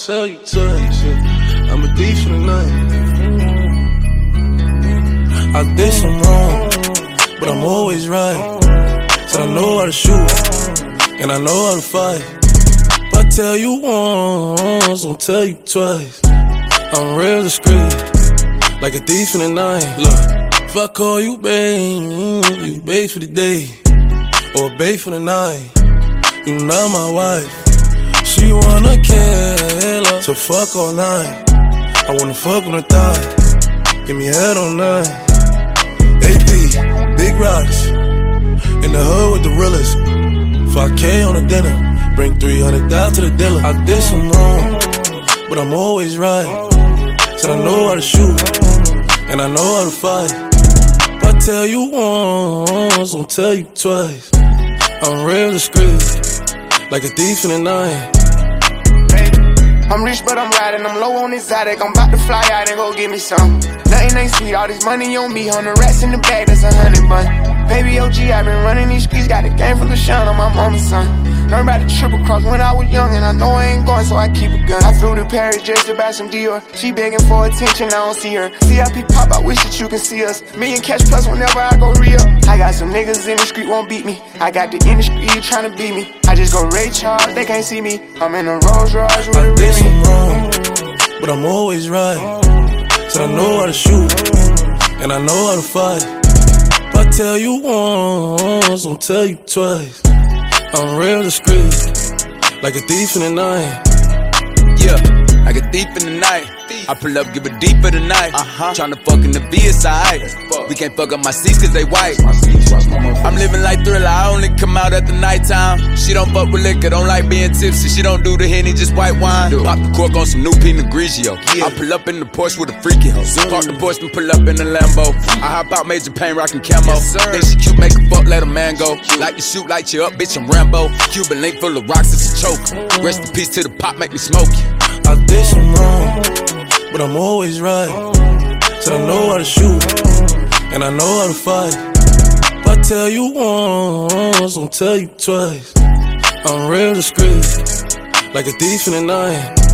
You, tell you. I'm for. I did some wrong, but I'm always right. So I know how to shoot and I know how to fight. If I tell you once, I'll tell you twice. I'm real discreet, like a thief in the night. Look, if I call you babe, you babe for the day, or babe for the night. You not my wife. She wanna kill her, so fuck all night. I wanna fuck on the thigh, give me head all night. AP, big rocks, in the hood with the realest. 5K on a dinner, bring 300 down to the dealer. I did some wrong, but I'm always right. Said I know how to shoot, and I know how to fight. If I tell you once, I'll tell you twice. I'm real discreet, like a thief in the night. I'm rich, but I'm riding. I'm low on exotic. I'm about to fly out and go get me some. Nothing ain't sweet. All this money on me. Hundred rats in the bag. That's a hundred bun. Baby OG, i been running these streets. Got a game full of shine on my mama's son. Learned about the triple cross when I was young, and I know I ain't going, so I keep a gun. I flew to Paris just to buy some Dior. She begging for attention, I don't see her. CIP pop, I wish that you can see us. Million cash plus whenever I go real. I got some niggas in the street won't beat me. I got the industry trying to beat me. I just go Ray Charles, they can't see me. I'm in a Rolls Royce with a Remy. wrong, but I'm always right. Said I know how to shoot, and I know how to fight. If I tell you once, I'll tell you twice. I'm real discreet, like a thief in the night. Yeah, like a thief in the night. I pull up, give it deep for the night. Uh-huh. Tryna fuck in the VSI. We can't fuck up my seats cause they white. I'm living like thriller, I only come out at the nighttime. She don't fuck with liquor, don't like being tipsy. She don't do the henny, just white wine. Pop the cork on some new Pinot Grigio. I pull up in the Porsche with a freaky hoe. Park the Porsche and pull up in the Lambo. I hop out, major pain, rockin' camo. Think she cute, make a fuck, let a man go. Like you shoot, light you up, bitch, I'm Rambo. Cuban link full of rocks, it's a choke. Rest in peace to the pop, make me smoke. I did some wrong, but I'm always right. Said I know how to shoot, and I know how to fight. If I tell you once, I'll tell you twice. I'm real discreet, like a thief in the night.